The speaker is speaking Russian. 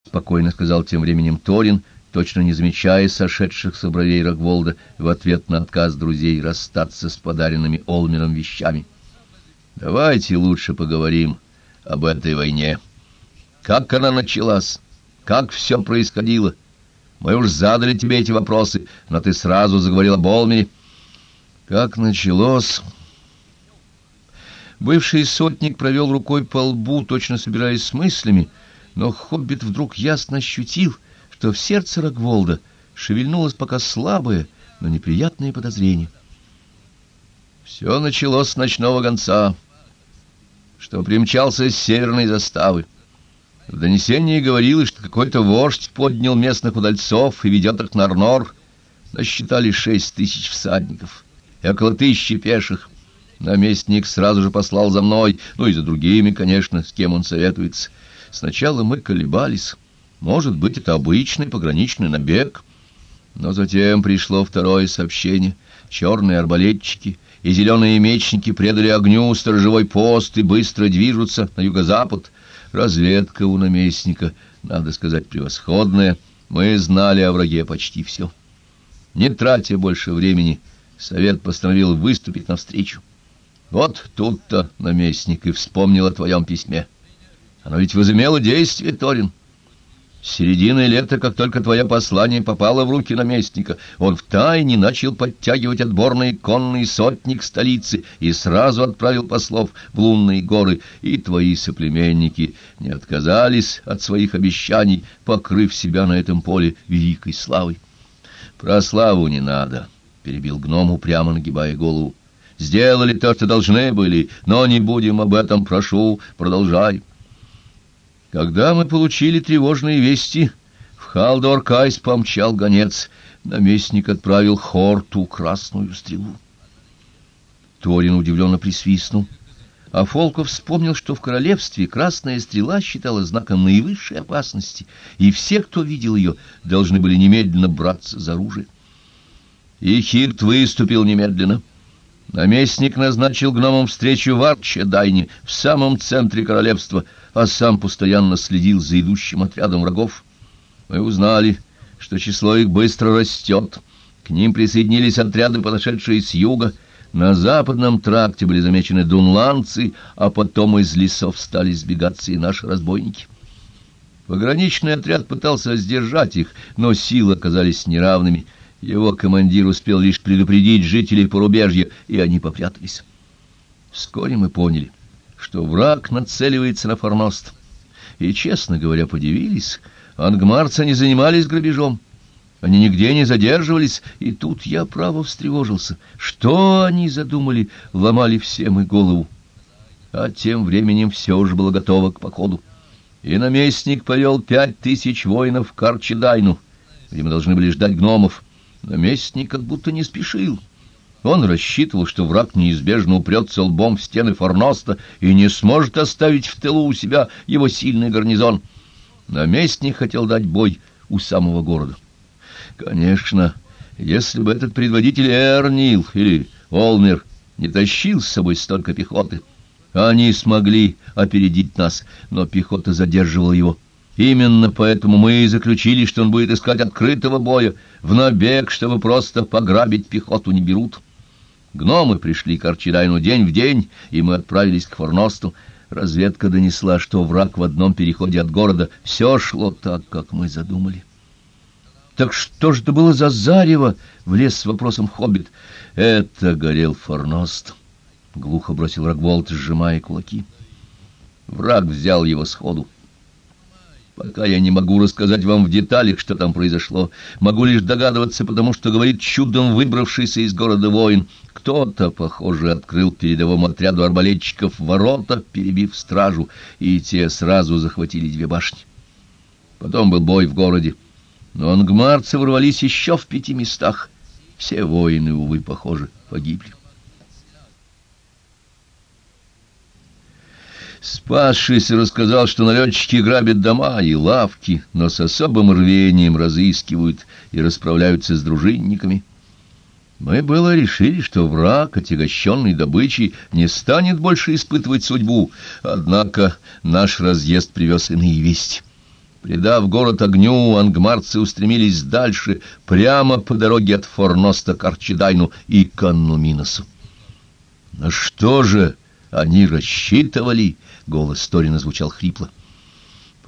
— спокойно сказал тем временем Торин, точно не замечая сошедших с бровей Рогволда в ответ на отказ друзей расстаться с подаренными Олмером вещами. «Давайте лучше поговорим об этой войне. Как она началась? Как все происходило? Мы уж задали тебе эти вопросы, но ты сразу заговорил об Олмере. Как началось...» Бывший сотник провел рукой по лбу, точно собираясь с мыслями, но Хоббит вдруг ясно ощутил, что в сердце Рогволда шевельнулось пока слабое, но неприятное подозрение. Все началось с ночного гонца, что примчался с северной заставы. В донесении говорилось, что какой-то вождь поднял местных удальцов и ведет их на Арнор. Насчитали шесть тысяч всадников и около тысячи пеших. Наместник сразу же послал за мной, ну и за другими, конечно, с кем он советуется. Сначала мы колебались. Может быть, это обычный пограничный набег. Но затем пришло второе сообщение. Черные арбалетчики и зеленые мечники предали огню сторожевой пост и быстро движутся на юго-запад. Разведка у наместника, надо сказать, превосходная. Мы знали о враге почти все. Не тратя больше времени, совет постановил выступить навстречу. Вот тут-то наместник и вспомнил о твоем письме. Оно ведь возымело действие, Торин. С середины лета, как только твое послание попало в руки наместника, он втайне начал подтягивать отборные конные сотни к столице и сразу отправил послов в лунные горы, и твои соплеменники не отказались от своих обещаний, покрыв себя на этом поле великой славой. Про славу не надо, — перебил гном, упрямо нагибая голову сделали то, что должны были, но не будем об этом, прошу, продолжай. Когда мы получили тревожные вести, в Халдор-Кайс помчал гонец, наместник отправил Хорту красную стрелу. Торин удивленно присвистнул, а Фолков вспомнил, что в королевстве красная стрела считалась знаком наивысшей опасности, и все, кто видел ее, должны были немедленно браться за оружие. И Хирт выступил немедленно — Наместник назначил гномам встречу в Арче-Дайне, в самом центре королевства, а сам постоянно следил за идущим отрядом врагов. Мы узнали, что число их быстро растет. К ним присоединились отряды, подошедшие с юга. На западном тракте были замечены дунланцы, а потом из лесов стали сбегаться и наши разбойники. Пограничный отряд пытался сдержать их, но силы оказались неравными — его командир успел лишь предупредить жителей порубежья, и они попрятались. Вскоре мы поняли, что враг нацеливается на Форност. И, честно говоря, подивились. Ангмарцы не занимались грабежом. Они нигде не задерживались, и тут я право встревожился. Что они задумали, ломали всем и голову. А тем временем все уже было готово к походу. И наместник повел пять тысяч воинов к Арчедайну, где мы должны были ждать гномов. Наместник как будто не спешил. Он рассчитывал, что враг неизбежно упрется лбом в стены Форноста и не сможет оставить в тылу у себя его сильный гарнизон. Наместник хотел дать бой у самого города. Конечно, если бы этот предводитель Эрнил или Олмер не тащил с собой столько пехоты, они смогли опередить нас, но пехота задерживала его. Именно поэтому мы и заключили, что он будет искать открытого боя. В набег, чтобы просто пограбить пехоту, не берут. Гномы пришли к Арчидайну день в день, и мы отправились к Форносту. Разведка донесла, что враг в одном переходе от города. Все шло так, как мы задумали. «Так что же это было за зарево?» — влез с вопросом Хоббит. «Это горел Форност», — глухо бросил Рогволд, сжимая кулаки. Враг взял его сходу. Пока я не могу рассказать вам в деталях, что там произошло. Могу лишь догадываться, потому что говорит чудом выбравшийся из города воин. Кто-то, похоже, открыл передовому отряду арбалетчиков ворота, перебив стражу, и те сразу захватили две башни. Потом был бой в городе. Но ангмарцы ворвались еще в пяти местах. Все воины, увы, похоже, погибли. Спасшийся рассказал, что налетчики грабят дома и лавки, но с особым рвением разыскивают и расправляются с дружинниками. Мы было решили, что враг, отягощенный добычей, не станет больше испытывать судьбу, однако наш разъезд привез иные вести. Придав город огню, ангмарцы устремились дальше, прямо по дороге от Форноста к Арчидайну и Каннуминосу. «На что же они рассчитывали?» — голос Торина звучал хрипло.